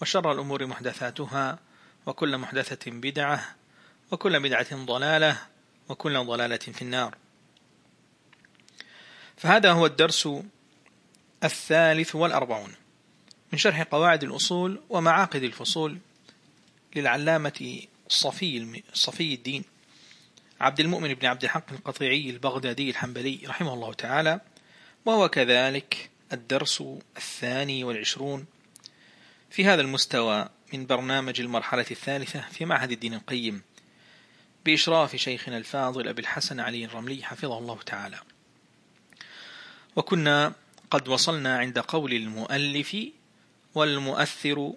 وشر الأمور محدثاتها وكل محدثة بدعة وكل بدعة ضلالة وكل ضلالة في النار. فهذا هو الدرس الثالث والأربعون من شرح قواعد الأصول ومعاقد الفصول للعلامة صفي, صفي الدين عبد المؤمن بن عبد الحق القطيعي البغدادي الحنبلي رحمه الله تعالى وهو كذلك الدرس الثاني والعشرون في هذا المستوى من برنامج المرحلة الثالثة في معهد الدين القيم بإشراف شيخنا الفاضل أبي الحسن علي الرملي حفظه الله تعالى. وكنا قد وصلنا عند قول المؤلف والمؤثر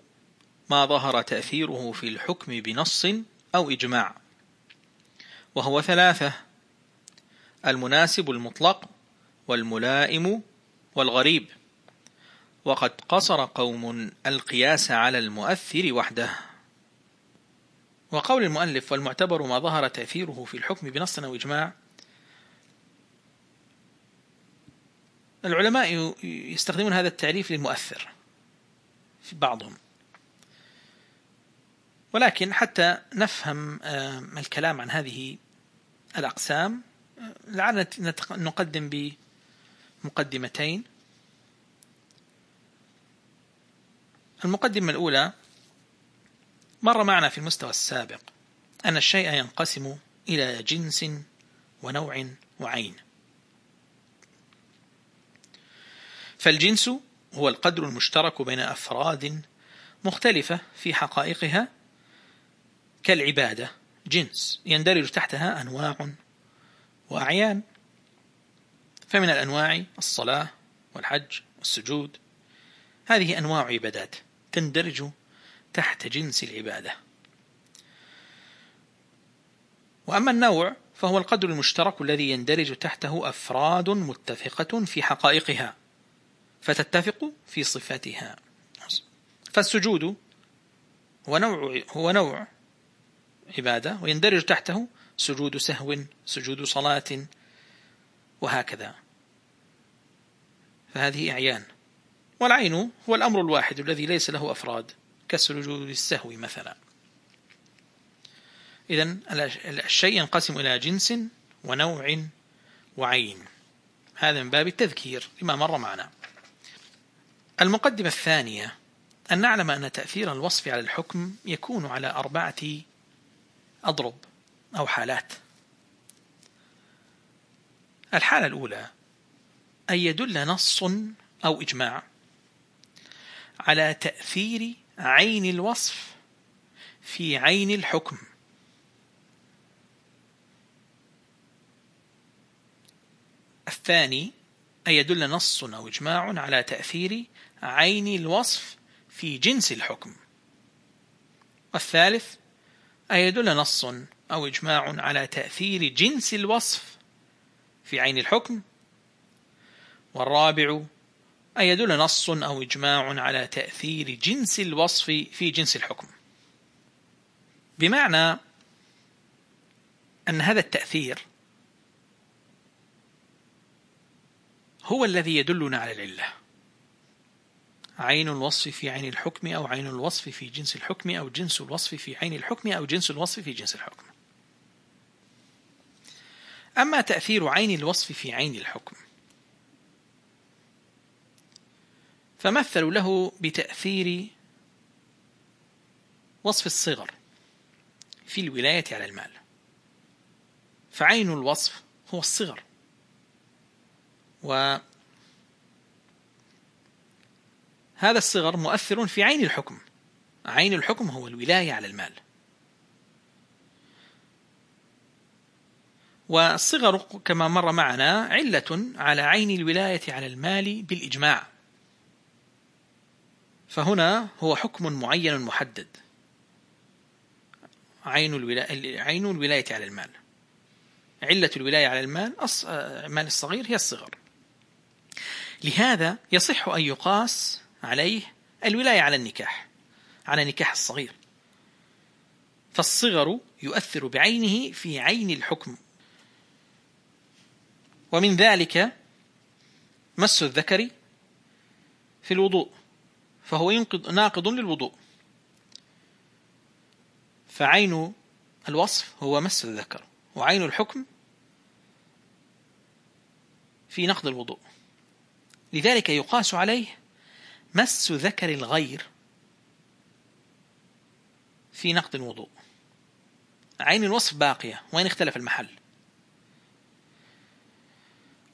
ما ظهر تأثيره في الحكم بنص أو إجماع وهو ثلاثة المناسب المطلق والملائم والغريب. وقد قصر قوم القياس على المؤثر وحده. وقول المؤلف والمعتبر ما ظهر تأثيره في الحكم بنص أو إجماع العلماء يستخدمون هذا التعريف للمؤثر في بعضهم. ولكن حتى نفهم الكلام عن هذه الأقسام لعلنا نقدم بمقدمتين. المقدمة الأولى مر معنا في المستوى السابق أن الشيء ينقسم إلى جنس ونوع وعين. فالجنس هو القدر المشترك بين أفراد مختلفة في حقائقها كالعبادة جنس يندرج تحتها أنواع وأعيان. فمن الأنواع الصلاة والحج والسجود هذه أنواع عبادات. تندرج تحت جنس العبادة. وأما النوع فهو القدر المشترك الذي يندرج تحته أفراد متفقة في حقائقها فتتفق في صفاتها فالسجود هو نوع, هو نوع عبادة ويندرج تحته سجود سهو سجود صلاة وهكذا. فهذه أعيان. والعين هو الأمر الواحد الذي ليس له أفراد كسجود السهو مثلا. إذا الشيء ينقسم إلى جنس ونوع وعين. هذا من باب التذكير لما مر معنا. المقدمة الثانية أن نعلم أن تأثير الوصف على الحكم يكون على أربعة أضرب أو حالات. الحالة الأولى أن يدل نص أو إجماع. على تأثير عين الوصف في عين الحكم. الثاني أن يدل نص أو إجماع على تأثير عين الوصف في جنس الحكم. والثالث أن يدل نص أو إجماع على تأثير جنس الوصف في عين الحكم. والرابع أن يدل نص أو إجماع على تأثير جنس الوصف في جنس الحكم. بمعنى أن هذا التأثير هو الذي يدلنا على العلة. عين الوصف في عين الحكم أو عين الوصف في جنس الحكم أو جنس الوصف في عين الحكم أو جنس الوصف في جنس الحكم. أما تأثير عين الوصف في عين الحكم فمثلوا له بتأثير وصف الصغر في الولاية على المال. فعين الوصف هو الصغر. وهذا الصغر مؤثر في عين الحكم. عين الحكم هو الولاية على المال. والصغر كما مر معنا علة على عين الولاية على المال بالإجماع. فهنا هو حكم معين محدد. عين الولاية, عين الولاية على المال. علة الولاية على المال المال الصغير هي الصغر. لهذا يصح أن يقاس عليه الولاية على النكاح على نكاح الصغير. فالصغر يؤثر بعينه في عين الحكم. ومن ذلك مس الذكر في الوضوء. فهو ينقض ناقض للوضوء. فعين الوصف هو مس الذكر وعين الحكم في نقض الوضوء. لذلك يقاس عليه مس ذكر الغير في نقض الوضوء. عين الوصف باقية وين اختلف المحل؟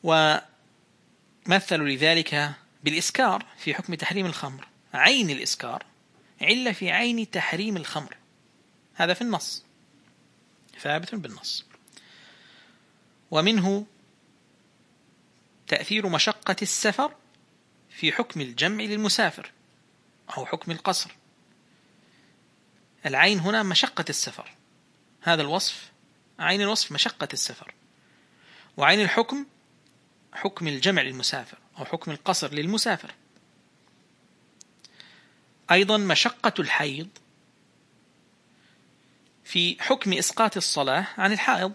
ومثلوا لذلك بالإسكار في حكم تحريم الخمر. عين الإسكار علة في عين تحريم الخمر. هذا في النص. ثابت بالنص. ومنه تأثير مشقة السفر في حكم الجمع للمسافر أو حكم القصر. العين هنا مشقة السفر. هذا الوصف عين الوصف مشقة السفر. وعين الحكم حكم الجمع للمسافر أو حكم القصر للمسافر. أيضا مشقة الحيض في حكم إسقاط الصلاة عن الحائض.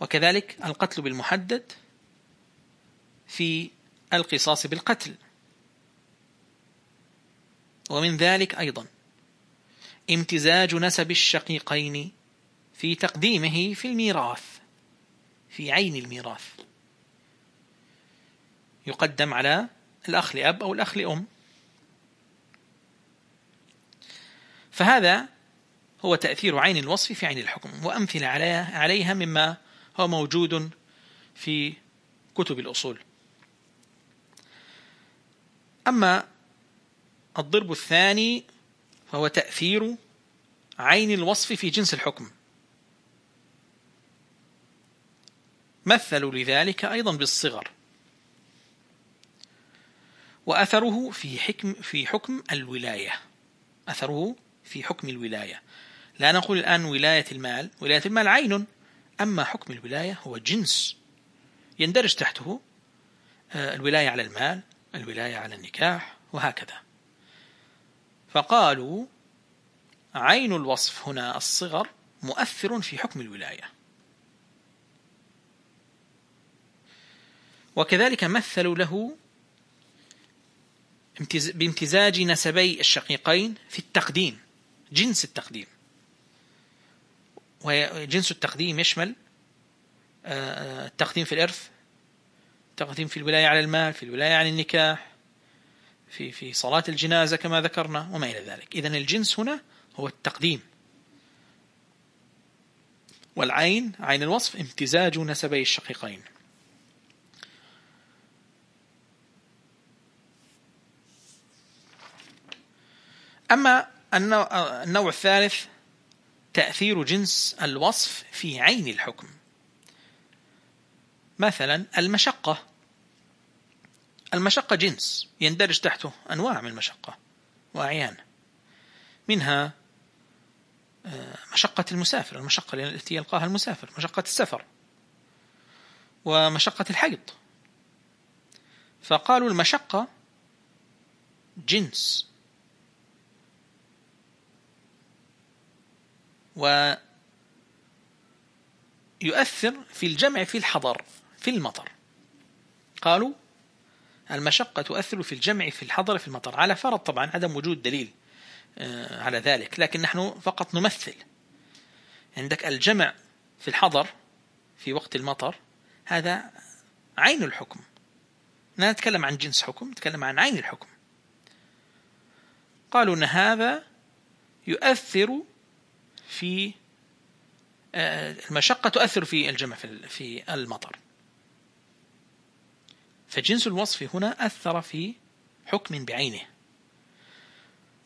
وكذلك القتل بالمحدد في القصاص بالقتل. ومن ذلك أيضا امتزاج نسب الشقيقين في تقديمه في الميراث في عين الميراث. يقدم على الأخ لأب أو الأخ لأم. فهذا هو تأثير عين الوصف في عين الحكم وأمثلة عليها مما هو موجود في كتب الأصول. أما الضرب الثاني فهو تأثير عين الوصف في جنس الحكم. مثلوا لذلك أيضا بالصغر. وأثره في حكم في حكم الولاية. أثره في حكم الولاية. لا نقول الآن ولاية المال. ولاية المال عين. أما حكم الولاية هو جنس. يندرج تحته آه، الولاية على المال الولاية على النكاح وهكذا. فقالوا عين الوصف هنا الصغر مؤثر في حكم الولاية. وكذلك مثلوا له بامتزاج نسبي الشقيقين في التقديم جنس التقديم. وجنس التقديم يشمل آه، آه، التقديم في الإرث التقديم في الولاية على المال في الولاية عن النكاح في في صلاة الجنازة كما ذكرنا وما إلى ذلك. إذن الجنس هنا هو التقديم. والعين عين الوصف امتزاج نسبي الشقيقين. أما النوع الثالث تأثير جنس الوصف في عين الحكم. مثلا المشقة. المشقة جنس يندرج تحته أنواع من المشقة وأعيان. منها آه، مشقة المسافر المشقة التي يلقاها المسافر مشقة السفر ومشقة الحيض. فقالوا المشقة جنس. ويؤثر في الجمع في الحضر في المطر. قالوا المشقة تؤثر في الجمع في الحضر في المطر. على فرض طبعا عدم وجود دليل آه، على ذلك لكن نحن فقط نمثل. عندك الجمع في الحضر في وقت المطر هذا عين الحكم. لا نتكلم عن جنس حكم نتكلم عن عين الحكم. قالوا أن هذا يؤثر في آه، المشقة تؤثر في الجمع في المطر. فجنس الوصف هنا أثر في حكم بعينه.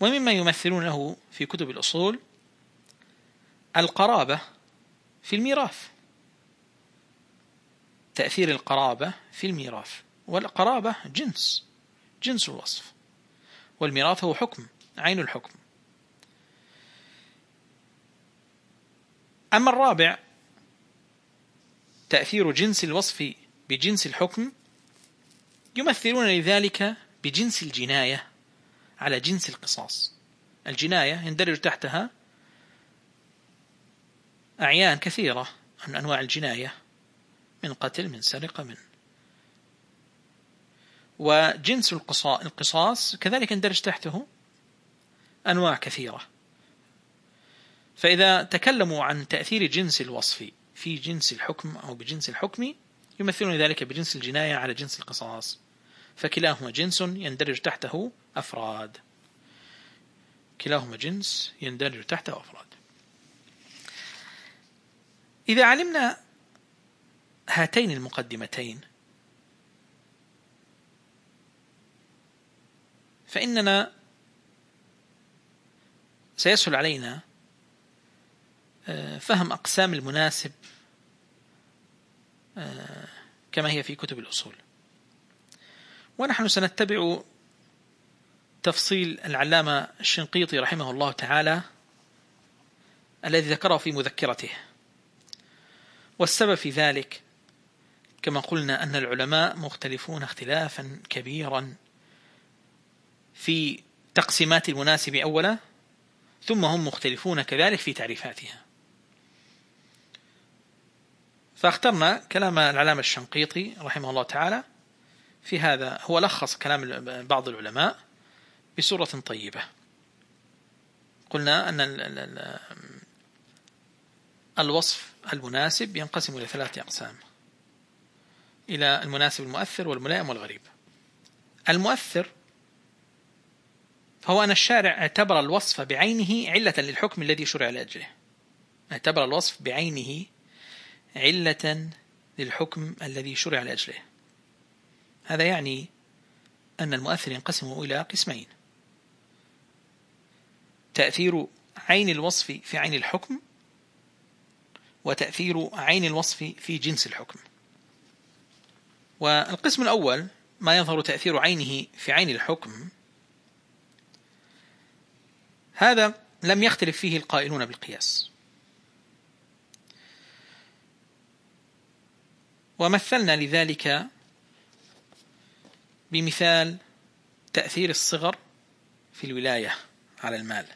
ومما يمثلونه في كتب الأصول القرابة في الميراث. تأثير القرابة في الميراث. والقرابة جنس جنس الوصف. والميراث هو حكم عين الحكم. أما الرابع تأثير جنس الوصف بجنس الحكم يمثلون لذلك بجنس الجناية على جنس القصاص. الجناية يندرج تحتها أعيان كثيرة من أنواع الجناية من قتل من سرقة من وجنس القصاص كذلك يندرج تحته أنواع كثيرة. فإذا تكلموا عن تأثير جنس الوصف في جنس الحكم أو بجنس الحكم يمثلون ذلك بجنس الجناية على جنس القصاص. فكلاهما جنس يندرج تحته أفراد. كلاهما جنس يندرج تحته أفراد. إذا علمنا هاتين المقدمتين فإننا سيسهل علينا فهم أقسام المناسب آه، كما هي في كتب الأصول. ونحن سنتبع تفصيل العلامة الشنقيطي رحمه الله تعالى الذي ذكره في مذكرته. والسبب في ذلك كما قلنا أن العلماء مختلفون اختلافا كبيرا في تقسيمات المناسب أولا ثم هم مختلفون كذلك في تعريفاتها. فاخترنا كلام العلامة الشنقيطي رحمه الله تعالى في هذا. هو لخص كلام بعض العلماء بصورة طيبة. قلنا أن الوصف المناسب ينقسم إلى ثلاثة أقسام. إلى المناسب المؤثر والملائم والغريب. المؤثر فهو أن الشارع اعتبر الوصف بعينه علة للحكم الذي شرع لأجله. اعتبر الوصف بعينه علة للحكم الذي شرع لأجله. هذا يعني أن المؤثر ينقسم إلى قسمين. تأثير عين الوصف في عين الحكم وتأثير عين الوصف في جنس الحكم. والقسم الأول ما يظهر تأثير عينه في عين الحكم. هذا لم يختلف فيه القائلون بالقياس. ومثلنا لذلك بمثال تأثير الصغر في الولاية على المال.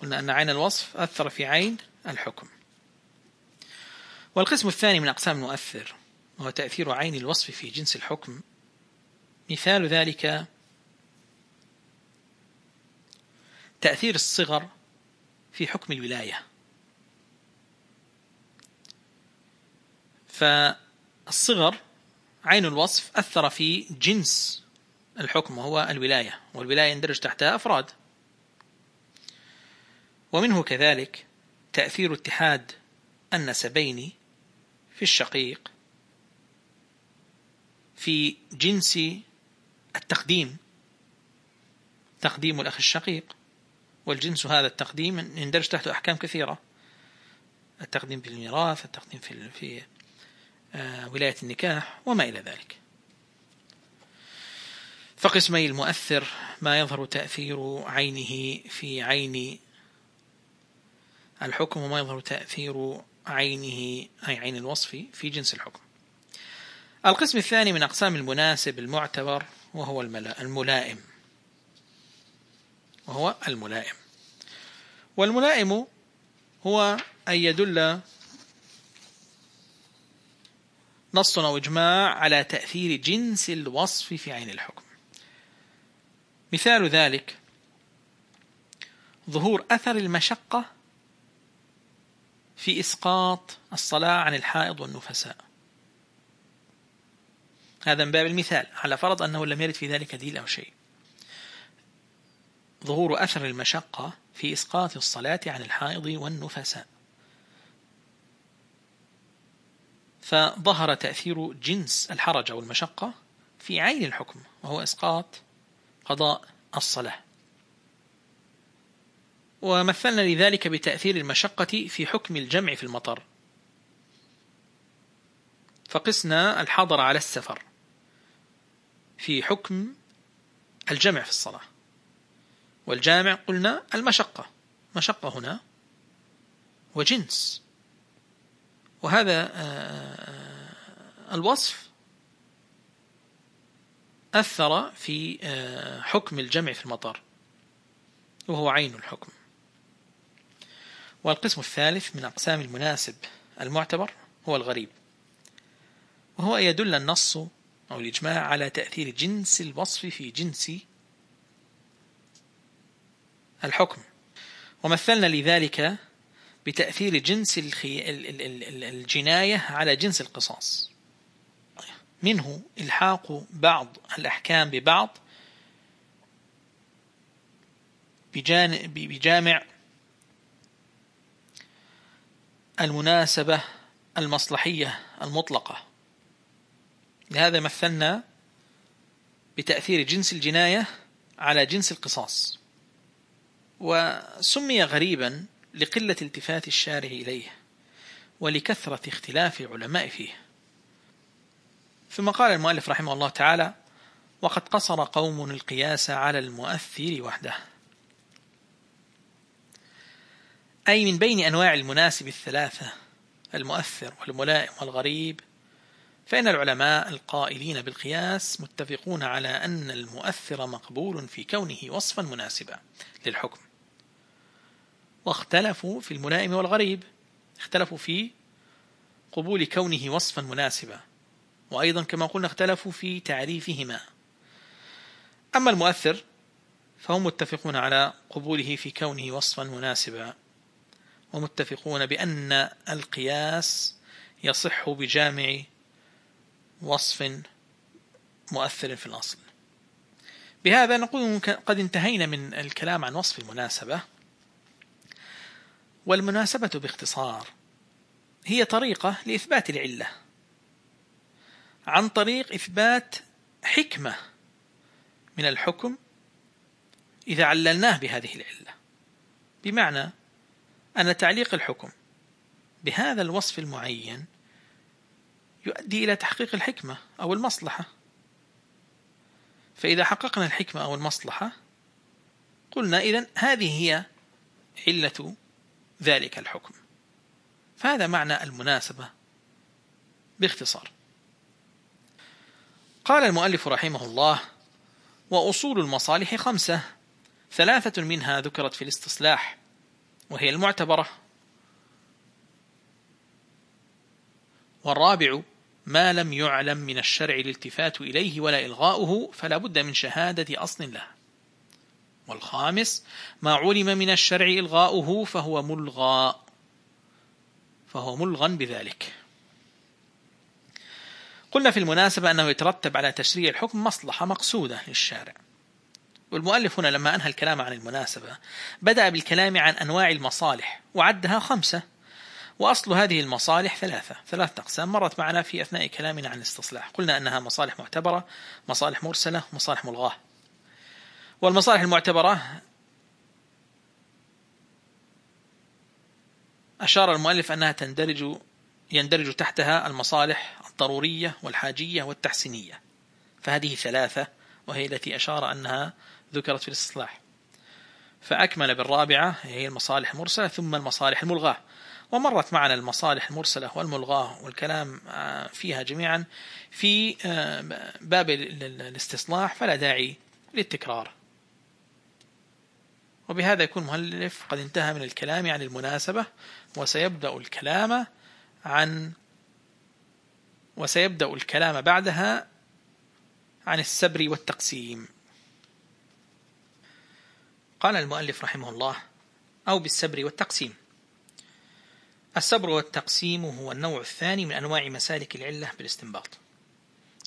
قلنا أن عين الوصف أثر في عين الحكم. والقسم الثاني من أقسام المؤثر وهو تأثير عين الوصف في جنس الحكم مثال ذلك تأثير الصغر في حكم الولاية. فالصغر عين الوصف أثر في جنس الحكم وهو الولاية والولاية يندرج تحتها أفراد. ومنه كذلك تأثير اتحاد النسبين في الشقيق في جنس التقديم تقديم الأخ الشقيق. والجنس هذا التقديم يندرج تحته أحكام كثيرة التقديم في الميراث التقديم في ولاية النكاح وما إلى ذلك. فقسمي المؤثر ما يظهر تأثير عينه في عين الحكم وما يظهر تأثير عينه أي عين الوصف في جنس الحكم. القسم الثاني من أقسام المناسب المعتبر وهو الملائم. وهو الملائم. والملائم هو أن يدل نص أو إجماع على تأثير جنس الوصف في عين الحكم. مثال ذلك ظهور أثر المشقة في إسقاط الصلاة عن الحائض والنفساء. هذا من باب المثال على فرض أنه لم يرد في ذلك دليل أو شيء. ظهور أثر المشقة في إسقاط الصلاة عن الحائض والنفساء. فظهر تأثير جنس الحرج أو المشقة في عين الحكم وهو إسقاط قضاء الصلاة. ومثلنا لذلك بتأثير المشقة في حكم الجمع في المطر. فقسنا الحضر على السفر في حكم الجمع في الصلاة. والجامع قلنا المشقة مشقة هنا وجنس. وهذا آه، الوصف أثر في آه، حكم الجمع في المطر وهو عين الحكم. والقسم الثالث من أقسام المناسب المعتبر هو الغريب وهو يدل النص أو الإجماع على تأثير جنس الوصف في جنس الحكم. ومثلنا لذلك بتأثير جنس الجناية على جنس القصاص. منه إلحاق بعض الأحكام ببعض بجامع المناسبة المصلحية المطلقة. لهذا مثلنا بتأثير جنس الجناية على جنس القصاص. وسمي غريبا لقلة التفات الشارع إليه ولكثرة اختلاف العلماء فيه. ثم قال المؤلف رحمه الله تعالى وقد قصر قوم القياس على المؤثر وحده. أي من بين أنواع المناسب الثلاثة المؤثر والملائم والغريب فإن العلماء القائلين بالقياس متفقون على أن المؤثر مقبول في كونه وصفا مناسبا للحكم. واختلفوا في الملائم والغريب. اختلفوا في قبول كونه وصفا مناسبا. وأيضا كما قلنا اختلفوا في تعريفهما. أما المؤثر فهم متفقون على قبوله في كونه وصفا مناسبا. ومتفقون بأن القياس يصح بجامع وصف مؤثر في الأصل. بهذا نقول قد انتهينا من الكلام عن وصف المناسبة. والمناسبة باختصار هي طريقة لإثبات العلة عن طريق إثبات حكمة من الحكم إذا عللناه بهذه العلة. بمعنى أن تعليق الحكم بهذا الوصف المعين يؤدي إلى تحقيق الحكمة أو المصلحة. فإذا حققنا الحكمة أو المصلحة قلنا إذن هذه هي علة ذلك الحكم. فهذا معنى المناسبة باختصار. قال المؤلف رحمه الله وأصول المصالح خمسة ثلاثة منها ذكرت في الاستصلاح وهي المعتبرة. والرابع ما لم يعلم من الشرع الالتفات إليه ولا إلغاؤه فلا بد من شهادة أصل له. والخامس ما علم من الشرع إلغاؤه فهو ملغى. فهو ملغى بذلك. قلنا في المناسبة أنه يترتب على تشريع الحكم مصلحة مقصودة للشارع. والمؤلف هنا لما أنهى الكلام عن المناسبة بدأ بالكلام عن أنواع المصالح وعدها خمسة. وأصل هذه المصالح ثلاثة ثلاثة أقسام. مرت معنا في أثناء كلامنا عن الاستصلاح قلنا أنها مصالح معتبرة مصالح مرسلة مصالح ملغاة. والمصالح المعتبرة أشار المؤلف أنها تندرج يندرج تحتها المصالح الضرورية والحاجية والتحسينية. فهذه ثلاثة وهي التي أشار أنها ذكرت في الاستصلاح فأكمل بالرابعة هي المصالح المرسلة ثم المصالح الملغاة. ومرت معنا المصالح المرسلة والملغاة والكلام آه، فيها جميعا في آه، باب الاستصلاح فلا داعي للتكرار. وبهذا يكون مؤلف قد انتهى من الكلام عن المناسبة وسيبدأ الكلام عن وسيبدأ الكلام بعدها عن السبر والتقسيم. قال المؤلف رحمه الله أو بالسبر والتقسيم. السبر والتقسيم هو النوع الثاني من أنواع مسالك العلة بالاستنباط.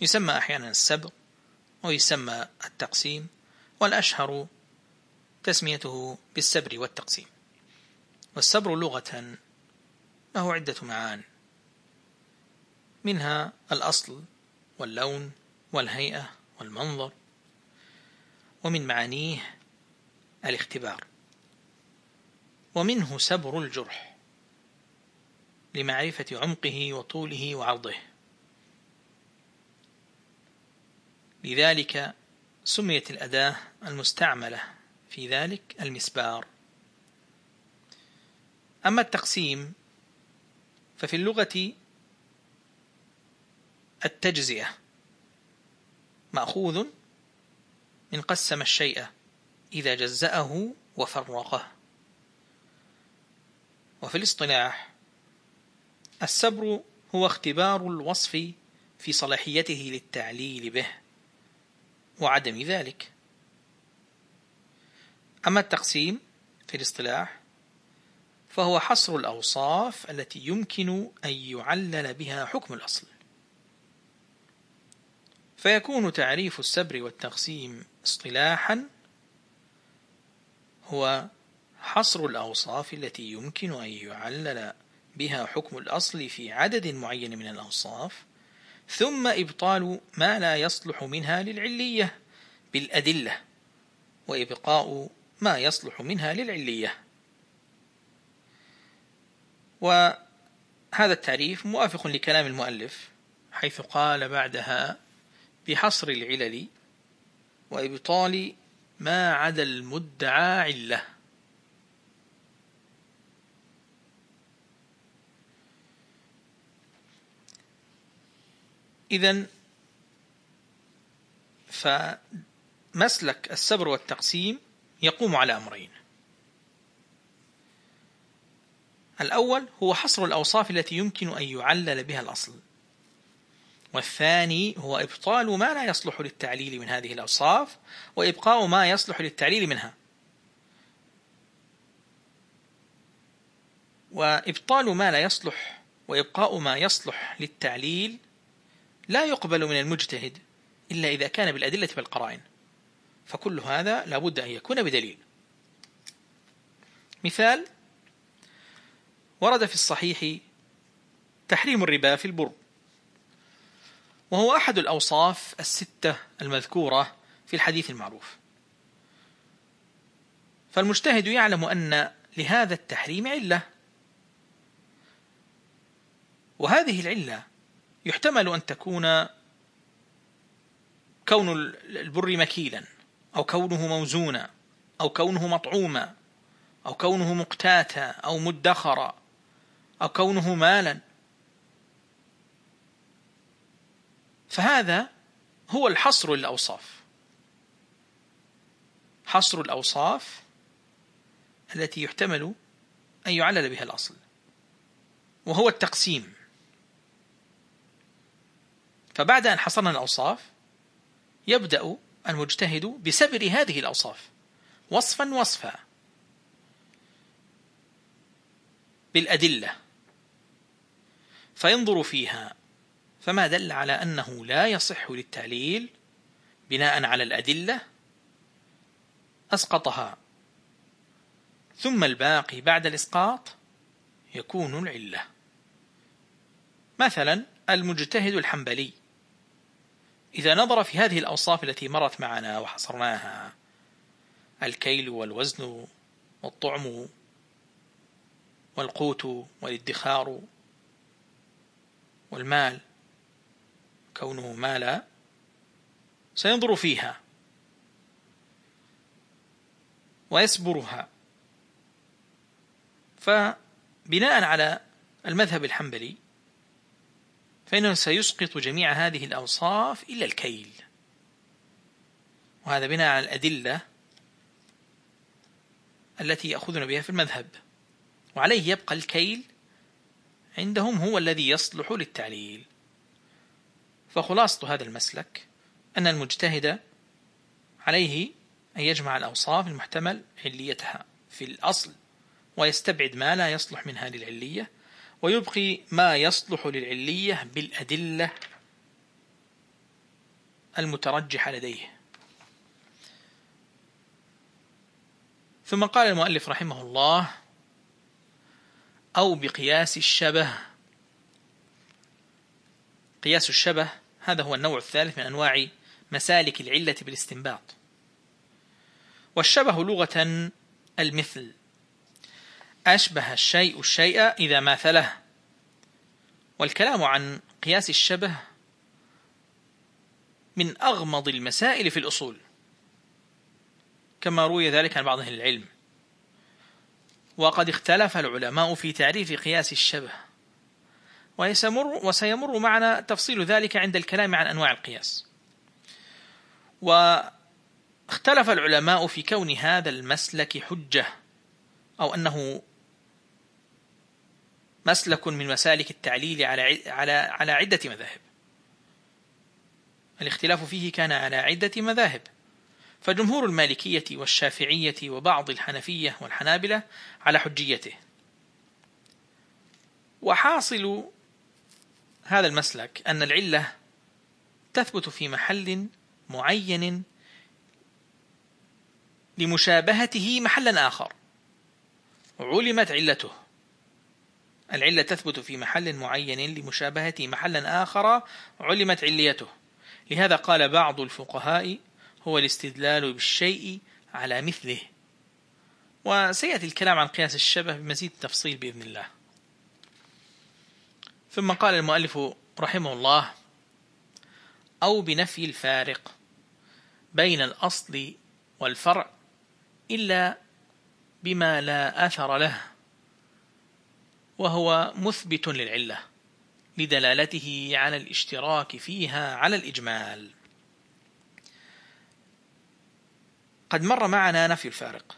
يسمى أحيانا السبر ويسمى التقسيم والأشهر تسميته بالسبر والتقسيم. والسبر لغة له عدة معان. منها الأصل واللون والهيئة والمنظر. ومن معانيه الاختبار. ومنه سبر الجرح لمعرفة عمقه وطوله وعرضه. لذلك سميت الأداة المستعملة في ذلك المسبار. أما التقسيم ففي اللغة التجزئة مأخوذ من قسم الشيء إذا جزأه وفرقه. وفي الاصطلاح السبر هو اختبار الوصف في صلاحيته للتعليل به وعدم ذلك. أما التقسيم في الاصطلاح فهو حصر الأوصاف التي يمكن أن يعلل بها حكم الأصل. فيكون تعريف السبر والتقسيم اصطلاحا هو حصر الأوصاف التي يمكن أن يعلل بها حكم الأصل في عدد معين من الأوصاف ثم إبطال ما لا يصلح منها للعلية بالأدلة وإبقاء ما يصلح منها للعلية. وهذا التعريف موافق لكلام المؤلف حيث قال بعدها بحصر العلل وإبطال ما عدا المدعى علة. إذا فمسلك السبر والتقسيم يقوم على أمرين. الأول هو حصر الأوصاف التي يمكن أن يعلل بها الأصل. والثاني هو إبطال ما لا يصلح للتعليل من هذه الأوصاف وإبقاء ما يصلح للتعليل منها. وإبطال ما لا يصلح وإبقاء ما يصلح للتعليل لا يقبل من المجتهد إلا إذا كان بالأدلة والقرائن. فكل هذا لابد أن يكون بدليل. مثال ورد في الصحيح تحريم الربا في البر. وهو أحد الأوصاف الستة المذكورة في الحديث المعروف. فالمجتهد يعلم أن لهذا التحريم علة. وهذه العلة يحتمل أن تكون كون البر مكيلا. أو كونه موزونا أو كونه مطعوما أو كونه مقتاتا أو مدخرا أو كونه مالا. فهذا هو الحصر للأوصاف حصر الأوصاف التي يحتمل أن يعلل بها الأصل وهو التقسيم. فبعد أن حصرنا الأوصاف يبدأ المجتهد بسبر هذه الأوصاف. وصفا وصفا. بالأدلة. فينظر فيها. فما دل على أنه لا يصح للتعليل بناء على الأدلة؟ أسقطها. ثم الباقي بعد الإسقاط يكون العلة. مثلا المجتهد الحنبلي. إذا نظر في هذه الأوصاف التي مرت معنا وحصرناها الكيل والوزن والطعم والقوت والادخار والمال كونه مالا سينظر فيها ويسبرها فبناء على المذهب الحنبلي فإنه سيسقط جميع هذه الأوصاف إلا الكيل. وهذا بناء على الأدلة التي يأخذون بها في المذهب. وعليه يبقى الكيل عندهم هو الذي يصلح للتعليل. فخلاصة هذا المسلك أن المجتهد عليه أن يجمع الأوصاف المحتمل عليتها في الأصل ويستبعد ما لا يصلح منها للعلية ويبقي ما يصلح للعلية بالأدلة المترجحة لديه. ثم قال المؤلف رحمه الله أو بقياس الشبه. قياس الشبه هذا هو النوع الثالث من أنواع مسالك العلة بالاستنباط. والشبه لغة المثل. أشبه الشيء الشيء إذا ماثله والكلام عن قياس الشبه من أغمض المسائل في الأصول كما روي ذلك عن بعض أهل العلم. وقد اختلف العلماء في تعريف قياس الشبه وسيمر, وسيمر معنا تفصيل ذلك عند الكلام عن أنواع القياس. واختلف العلماء في كون هذا المسلك حجة أو أنه مسلك من مسالك التعليل على على على عدة مذاهب. الاختلاف فيه كان على عدة مذاهب. فجمهور المالكية والشافعية وبعض الحنفية والحنابلة على حجيته. وحاصل هذا المسلك أن العلة تثبت في محل معين لمشابهته محلا آخر. علمت علته. العلة تثبت في محل معين لمشابهته محلا آخر علمت عليته. لهذا قال بعض الفقهاء هو الاستدلال بالشيء على مثله. وسيأتي الكلام عن قياس الشبه بمزيد تفصيل بإذن الله. ثم قال المؤلف رحمه الله أو بنفي الفارق بين الأصل والفرع إلا بما لا أثر له. وهو مثبت للعلة لدلالته على الاشتراك فيها على الإجمال. قد مر معنا نفي الفارق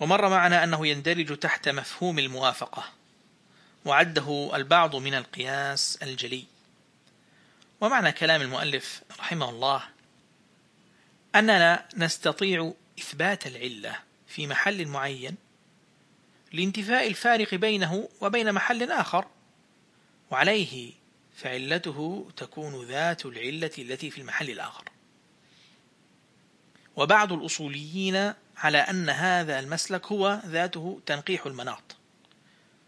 ومر معنا أنه يندرج تحت مفهوم الموافقة وعده البعض من القياس الجلي. ومعنى كلام المؤلف رحمه الله أننا نستطيع إثبات العلة في محل معين لانتفاء الفارق بينه وبين محل آخر وعليه فعلته تكون ذات العلة التي في المحل الآخر. وبعض الأصوليين على أن هذا المسلك هو ذاته تنقيح المناط.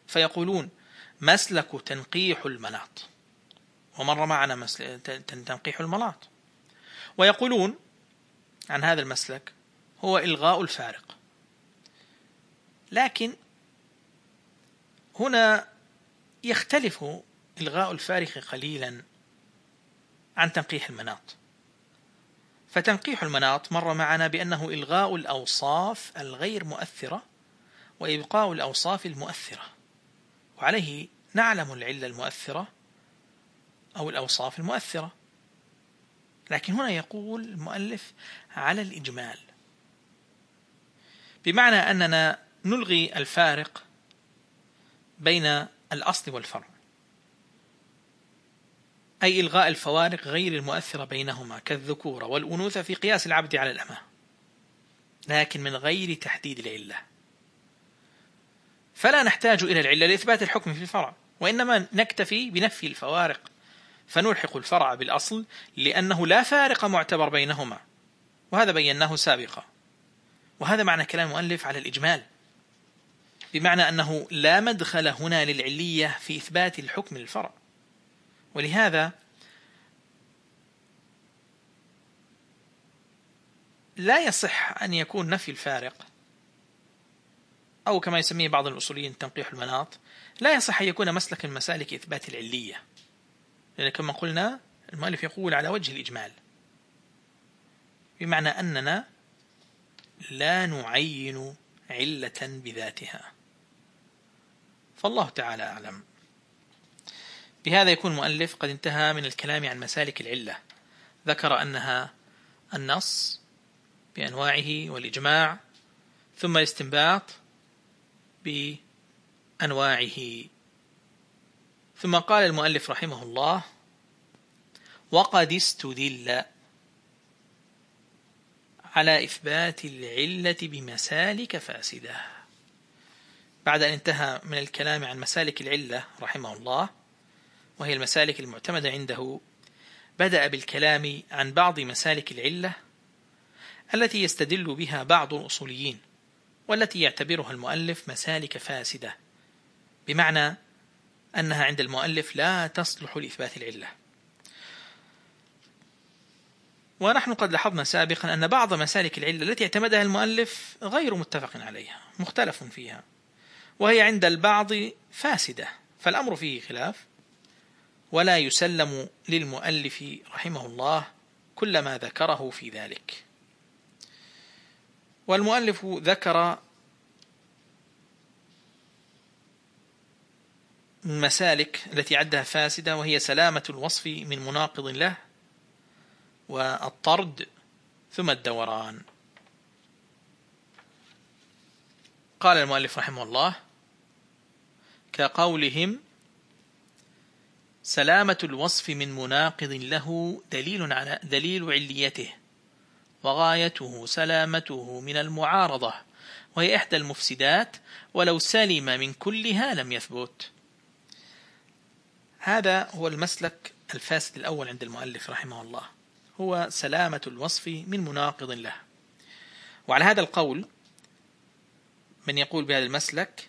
فيقولون مسلك تنقيح المناط. ومر معنا تنقيح المناط. ويقولون عن هذا المسلك هو إلغاء الفارق. لكن هنا يختلف إلغاء الفارق قليلا عن تنقيح المناط. فتنقيح المناط مر معنا بأنه إلغاء الأوصاف الغير مؤثرة وإبقاء الأوصاف المؤثرة. وعليه نعلم العلة المؤثرة أو الأوصاف المؤثرة. لكن هنا يقول المؤلف على الإجمال. بمعنى أننا نلغي الفارق بين الأصل والفرع أي إلغاء الفوارق غير المؤثرة بينهما كالذكورة والأنوثة في قياس العبد على الأمة لكن من غير تحديد العلة. فلا نحتاج إلى العلة لإثبات الحكم في الفرع وإنما نكتفي بنفي الفوارق فنلحق الفرع بالأصل لأنه لا فارق معتبر بينهما وهذا بيناه سابقا وهذا معنى كلام المؤلف على الإجمال. بمعنى أنه لا مدخل هنا للعلية في إثبات الحكم للفرع. ولهذا لا يصح أن يكون نفي الفارق أو كما يسميه بعض الأصوليين تنقيح المناط لا يصح أن يكون مسلك من مسالك إثبات العلية. لأن كما قلنا المؤلف يقول على وجه الإجمال. بمعنى أننا لا نعين علة بذاتها. فالله تعالى أعلم. بهذا يكون المؤلف قد انتهى من الكلام عن مسالك العلة. ذكر أنها النص بأنواعه والإجماع ثم الاستنباط بأنواعه. ثم قال المؤلف رحمه الله وقد استدل على إثبات العلة بمسالك فاسدة بعد أن انتهى من الكلام عن مسالك العلة رحمه الله وهي المسالك المعتمدة عنده بدأ بالكلام عن بعض مسالك العلة التي يستدل بها بعض الأصوليين والتي يعتبرها المؤلف مسالك فاسدة بمعنى أنها عند المؤلف لا تصلح لإثبات العلة. ونحن قد لاحظنا سابقا أن بعض مسالك العلة التي اعتمدها المؤلف غير متفق عليها مختلف فيها. وهي عند البعض فاسدة فالأمر فيه خلاف. ولا يسلم للمؤلف رحمه الله كل ما ذكره في ذلك. والمؤلف ذكر المسالك التي عدها فاسدة وهي سلامة الوصف من مناقض له والطرد ثم الدوران. قال المؤلف رحمه الله كقولهم سلامة الوصف من مناقض له دليل على دليل عليته وغايته سلامته من المعارضة وهي إحدى المفسدات ولو سلم من كلها لم يثبت. هذا هو المسلك الفاسد الأول عند المؤلف رحمه الله هو سلامة الوصف من مناقض له. وعلى هذا القول من يقول بهذا المسلك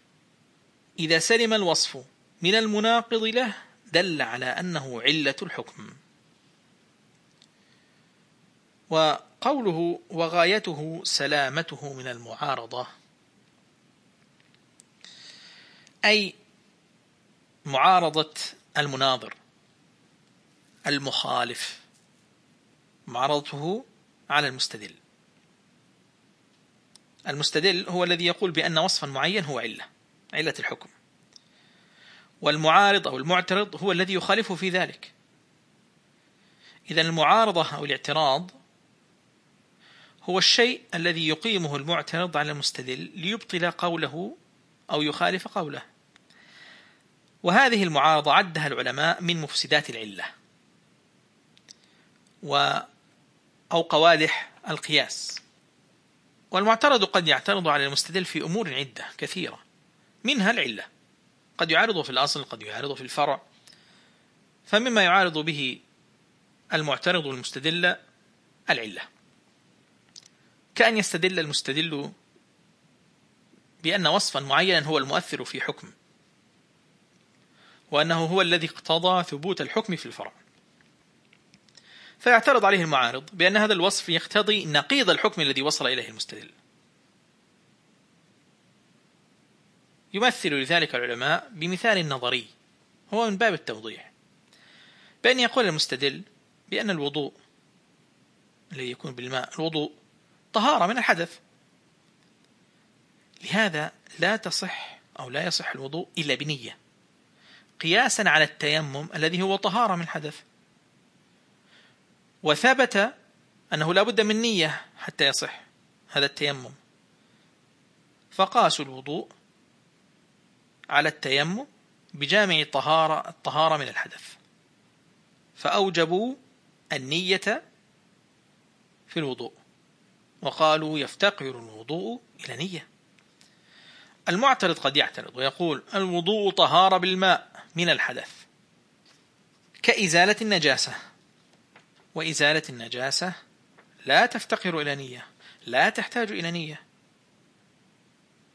إذا سلم الوصف من المناقض له دل على أنه علة الحكم. وقوله وغايته سلامته من المعارضة. أي معارضة المناظر المخالف معارضته على المستدل. المستدل هو الذي يقول بأن وصفا معين هو علة. علة الحكم. والمعارض أو المعترض هو الذي يخالفه في ذلك. إذا المعارضة أو الاعتراض هو الشيء الذي يقيمه المعترض على المستدل ليبطل قوله أو يخالف قوله. وهذه المعارضة عدها العلماء من مفسدات العلة و أو قوادح القياس. والمعترض قد يعترض على المستدل في أمور عدة كثيرة. منها العلة. قد يعارض في الأصل قد يعارض في الفرع. فمما يعارض به المعترض والمستدل العلة. كأن يستدل المستدل بأن وصفا معينا هو المؤثر في حكم وأنه هو الذي اقتضى ثبوت الحكم في الفرع. فيعترض عليه المعارض بأن هذا الوصف يقتضي نقيض الحكم الذي وصل إليه المستدل. يمثل لذلك العلماء بمثال نظري هو من باب التوضيح. بأن يقول المستدل بأن الوضوء الذي يكون بالماء الوضوء طهارة من الحدث. لهذا لا تصح أو لا يصح الوضوء إلا بنية. قياسا على التيمم الذي هو طهارة من الحدث. وثبت أنه لا بد من نية حتى يصح هذا التيمم. فقاسوا الوضوء على التيمم بجامع الطهارة, الطهارة من الحدث. فأوجبوا النية في الوضوء وقالوا يفتقر الوضوء إلى نية. المعترض قد يعترض ويقول الوضوء طهارة بالماء من الحدث كإزالة النجاسة. وإزالة النجاسة لا تفتقر إلى نية لا تحتاج إلى نية.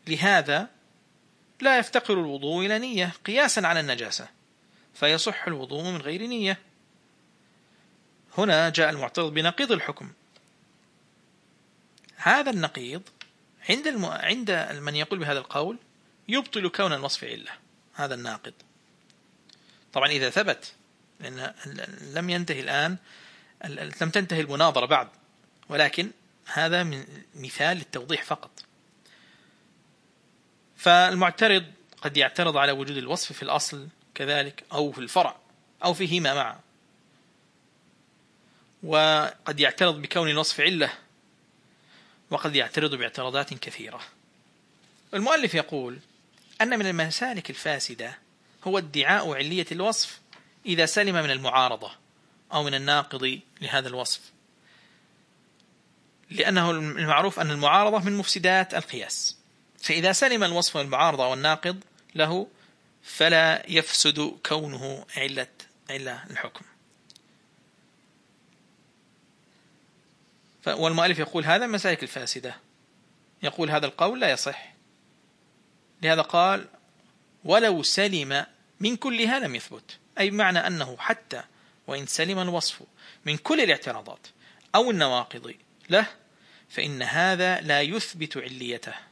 لهذا لا يفتقر الوضوء إلى نية قياسا على النجاسة فيصح الوضوء من غير نية. هنا جاء المعترض بنقيض الحكم. هذا النقيض عند الم... عند من يقول بهذا القول يبطل كون الوصف علة هذا الناقض. طبعا إذا ثبت لأن لم ينتهي الآن لم تنتهي المناظرة بعد ولكن هذا من مثال للتوضيح فقط. فالمعترض قد يعترض على وجود الوصف في الأصل كذلك أو في الفرع أو فيهما معا وقد يعترض بكون الوصف علة وقد يعترض باعتراضات كثيرة. المؤلف يقول أن من المسالك الفاسدة هو ادعاء علية الوصف إذا سلم من المعارضة أو من الناقض لهذا الوصف. لأنه المعروف أن المعارضة من مفسدات القياس. فإذا سلم الوصف المعارضة والناقض له فلا يفسد كونه علة علة الحكم. والمؤلف يقول هذا مسائك الفاسدة. يقول هذا القول لا يصح. لهذا قال ولو سلم من كلها لم يثبت. أي معنى أنه حتى وإن سلم الوصف من كل الاعتراضات أو النواقض له فإن هذا لا يثبت عليته.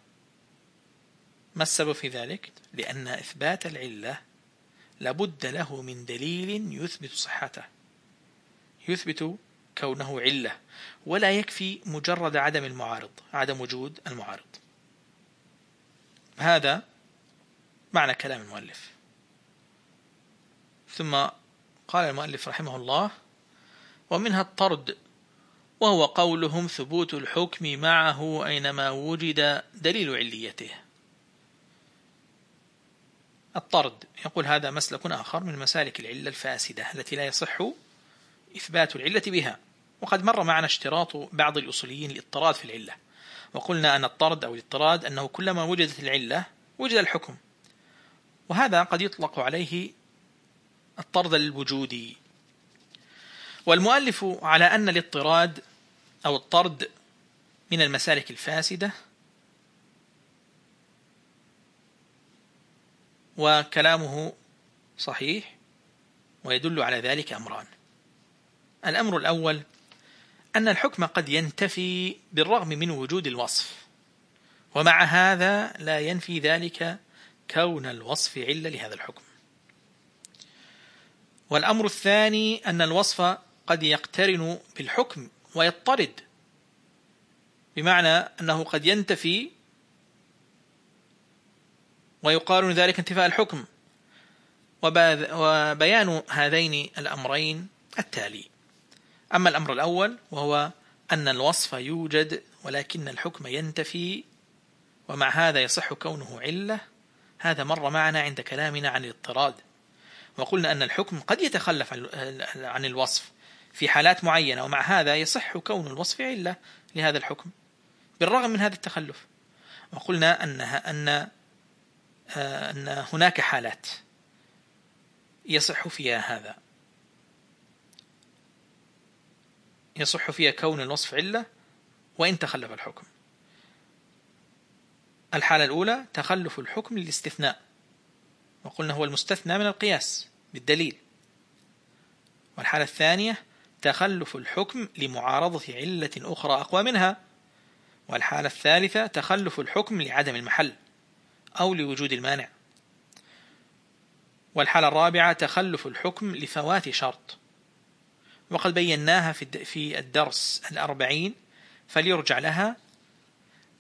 ما السبب في ذلك؟ لأن إثبات العلة لابد له من دليل يثبت صحته. يثبت كونه علة ولا يكفي مجرد عدم المعارض عدم وجود المعارض. هذا معنى كلام المؤلف. ثم قال المؤلف رحمه الله ومنها الطرد وهو قولهم ثبوت الحكم معه أينما وجد دليل عليته. الطرد. يقول هذا مسلك آخر من مسالك العلة الفاسدة التي لا يصح إثبات العلة بها. وقد مر معنا اشتراط بعض الأصوليين الاضطراد في العلة. وقلنا أن الطرد أو الاضطراد أنه كلما وجدت العلة وجد الحكم. وهذا قد يطلق عليه الطرد الوجودي. والمؤلف على أن الاضطراد أو الطرد من المسالك الفاسدة وكلامه صحيح ويدل على ذلك أمران. الأمر الأول أن الحكم قد ينتفي بالرغم من وجود الوصف ومع هذا لا ينفي ذلك كون الوصف علة لهذا الحكم. والأمر الثاني أن الوصف قد يقترن بالحكم ويضطرد بمعنى أنه قد ينتفي ويقارن ذلك انتفاء الحكم. وبيان هذين الأمرين التالي. أما الأمر الأول وهو أن الوصف يوجد ولكن الحكم ينتفي ومع هذا يصح كونه علة. هذا مر معنا عند كلامنا عن الاضطراد. وقلنا أن الحكم قد يتخلف عن الوصف في حالات معينة ومع هذا يصح كون الوصف علة لهذا الحكم بالرغم من هذا التخلف. وقلنا أنها أن أن هناك حالات يصح فيها هذا. يصح فيها كون الوصف علة وإن تخلف الحكم. الحالة الأولى تخلف الحكم للاستثناء. وقلنا هو المستثنى من القياس بالدليل. والحالة الثانية تخلف الحكم لمعارضة علة أخرى أقوى منها. والحالة الثالثة تخلف الحكم لعدم المحل. أو لوجود المانع. والحالة الرابعة تخلف الحكم لفوات شرط. وقد بيناها في الدرس الأربعين فليرجع لها.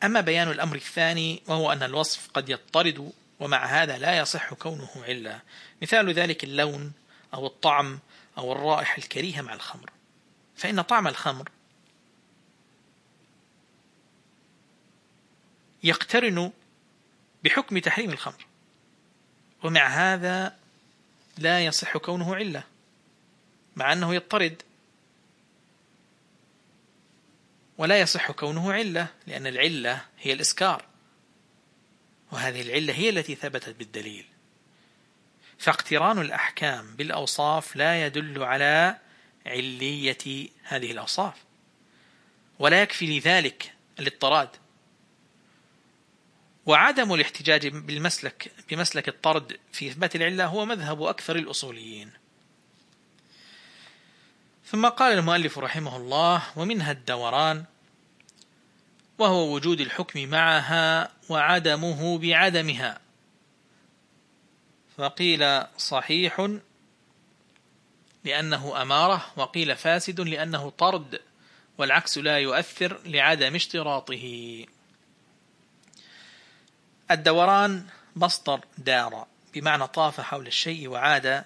أما بيان الأمر الثاني وهو أن الوصف قد يضطرد ومع هذا لا يصح كونه علة. مثال ذلك اللون أو الطعم أو الرائحة الكريهة مع الخمر. فإن طعم الخمر يقترن بحكم تحريم الخمر. ومع هذا لا يصح كونه علة مع أنه يضطرد. ولا يصح كونه علة لأن العلة هي الإسكار. وهذه العلة هي التي ثبتت بالدليل. فاقتران الأحكام بالأوصاف لا يدل على علية هذه الأوصاف. ولا يكفي لذلك الاضطراد. وعدم الاحتجاج بالمسلك بمسلك الطرد في إثبات العلة هو مذهب أكثر الأصوليين. ثم قال المؤلف رحمه الله ومنها الدوران وهو وجود الحكم معها وعدمه بعدمها. فقيل صحيح لأنه أمارة وقيل فاسد لأنه طرد والعكس لا يؤثر لعدم اشتراطه. الدوران مصدر دار بمعنى طاف حول الشيء وعاد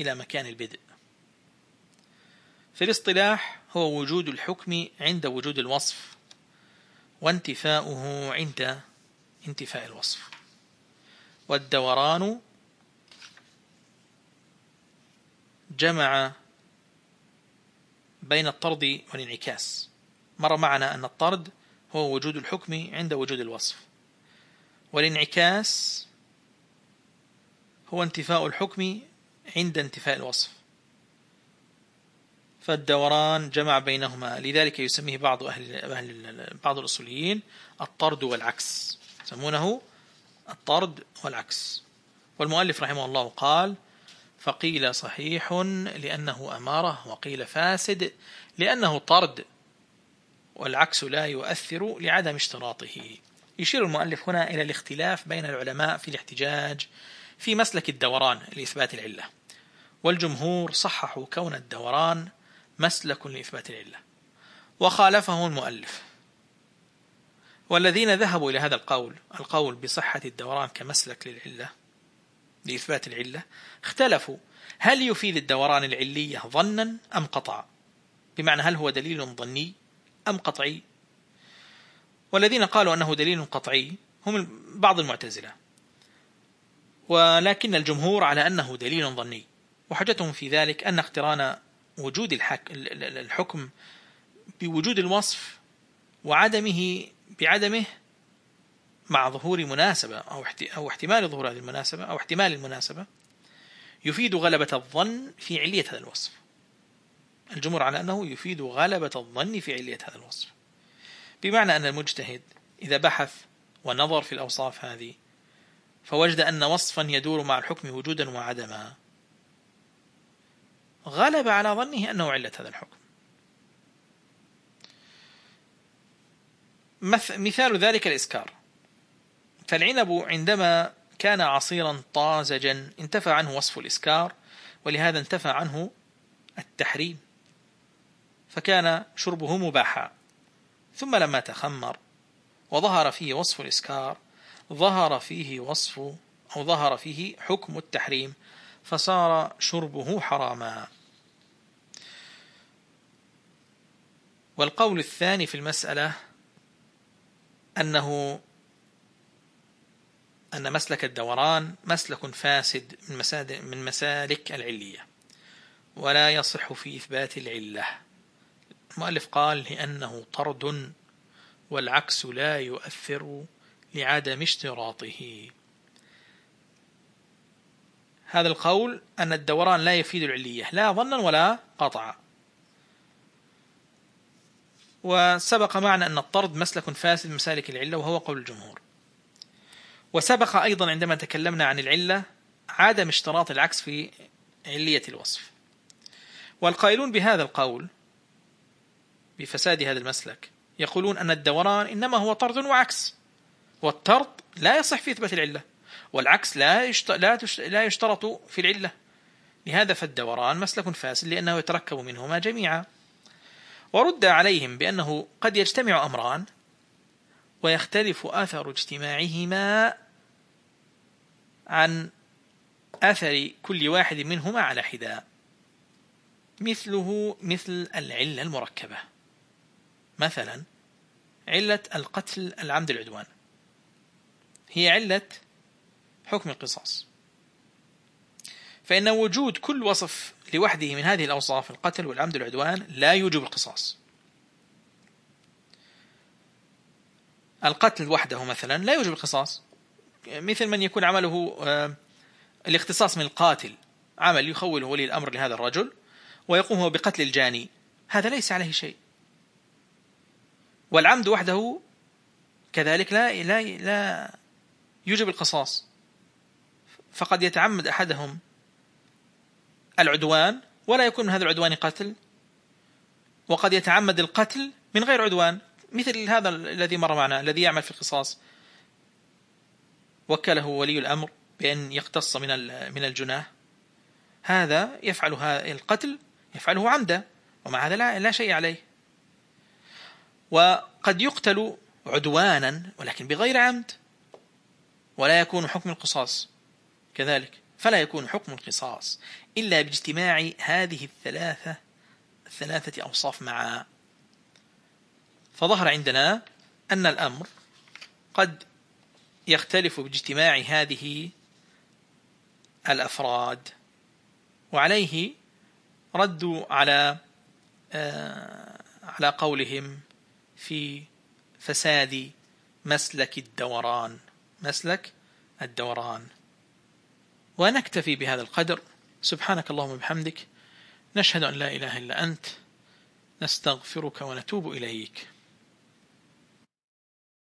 إلى مكان البدء. في الاصطلاح هو وجود الحكم عند وجود الوصف وانتفاؤه عند انتفاء الوصف. والدوران جمع بين الطرد والانعكاس. مر معنا أن الطرد هو وجود الحكم عند وجود الوصف. والانعكاس هو انتفاء الحكم عند انتفاء الوصف. فالدوران جمع بينهما لذلك يسميه بعض أهل, بعض الأصوليين الطرد والعكس. يسمونه الطرد والعكس. والمؤلف رحمه الله قال فقيل صحيح لأنه أمارة وقيل فاسد لأنه طرد والعكس لا يؤثر لعدم اشتراطه. يشير المؤلف هنا إلى الاختلاف بين العلماء في الاحتجاج في مسلك الدوران لإثبات العلة. والجمهور صححوا كون الدوران مسلك لإثبات العلة. وخالفه المؤلف. والذين ذهبوا إلى هذا القول القول بصحة الدوران كمسلك للعلة لإثبات العلة اختلفوا هل يفيد الدوران العلية ظنا أم قطعا؟ بمعنى هل هو دليل ظني أم قطعي؟ والذين قالوا أنه دليل قطعي هم بعض المعتزلة. ولكن الجمهور على أنه دليل ظني. وحجتهم في ذلك أن اقتران وجود الحكم بوجود الوصف وعدمه بعدمه مع ظهور مناسبة أو احتمال ظهور هذه المناسبة أو احتمال المناسبة يفيد غلبة الظن في علية هذا الوصف. الجمهور على أنه يفيد غلبة الظن في علية هذا الوصف. بمعنى أن المجتهد إذا بحث ونظر في الأوصاف هذه فوجد أن وصفا يدور مع الحكم وجودا وعدما. غلب على ظنه أنه علة هذا الحكم. مثال ذلك الإسكار. فالعنب عندما كان عصيرا طازجا انتفى عنه وصف الإسكار ولهذا انتفى عنه التحريم فكان شربه مباحا. ثم لما تخمر وظهر فيه وصف الإسكار ظهر فيه وصف أو ظهر فيه حكم التحريم فصار شربه حراما. والقول الثاني في المسألة أنه أن مسلك الدوران مسلك فاسد من, مسالك العلية ولا يصح في إثبات العلة. المؤلف قال لأنه طرد والعكس لا يؤثر لعدم اشتراطه. هذا القول أن الدوران لا يفيد العلية لا ظنا ولا قطعا وسبق معنا أن الطرد مسلك فاسد مسالك العلة وهو قول الجمهور. وسبق أيضا عندما تكلمنا عن العلة عدم اشتراط العكس في علية الوصف. والقائلون بهذا القول بفساد هذا المسلك. يقولون أن الدوران إنما هو طرد وعكس. والطرد لا يصح في إثبات العلة. والعكس لا لا يشترط في العلة. لهذا فالدوران مسلك فاسد لأنه يتركب منهما جميعا. ورد عليهم بأنه قد يجتمع أمران ويختلف أثر اجتماعهما عن أثر كل واحد منهما على حداء مثله مثل العلة المركبة. مثلا علة القتل العمد العدوان. هي علة حكم القصاص. فإن وجود كل وصف لوحده من هذه الأوصاف القتل والعمد العدوان لا يوجب القصاص. القتل وحده مثلا لا يوجب القصاص. مثل من يكون عمله آه، الاختصاص من القاتل عمل يخوله ولي الأمر لهذا الرجل ويقوم بقتل الجاني. هذا ليس عليه شيء. والعمد وحده كذلك لا لا لا يوجب القصاص. فقد يتعمد أحدهم العدوان ولا يكون من هذا العدوان قتل. وقد يتعمد القتل من غير عدوان مثل هذا الذي مر معنا الذي يعمل في القصاص. وكله ولي الأمر بأن يقتص من من الجناه هذا يفعل القتل يفعله عمدا ومع هذا لا, لا شيء عليه. وقد يقتل عدوانا ولكن بغير عمد. ولا يكون حكم القصاص. كذلك فلا يكون حكم القصاص إلا باجتماع هذه الثلاثة الثلاثة أوصاف معا. فظهر عندنا أن الأمر قد يختلف باجتماع هذه الأفراد. وعليه ردوا على آه، على قولهم. في فساد مسلك الدوران مسلك الدوران. ونكتفي بهذا القدر. سبحانك اللهم وبحمدك. نشهد أن لا إله إلا أنت. نستغفرك ونتوب إليك.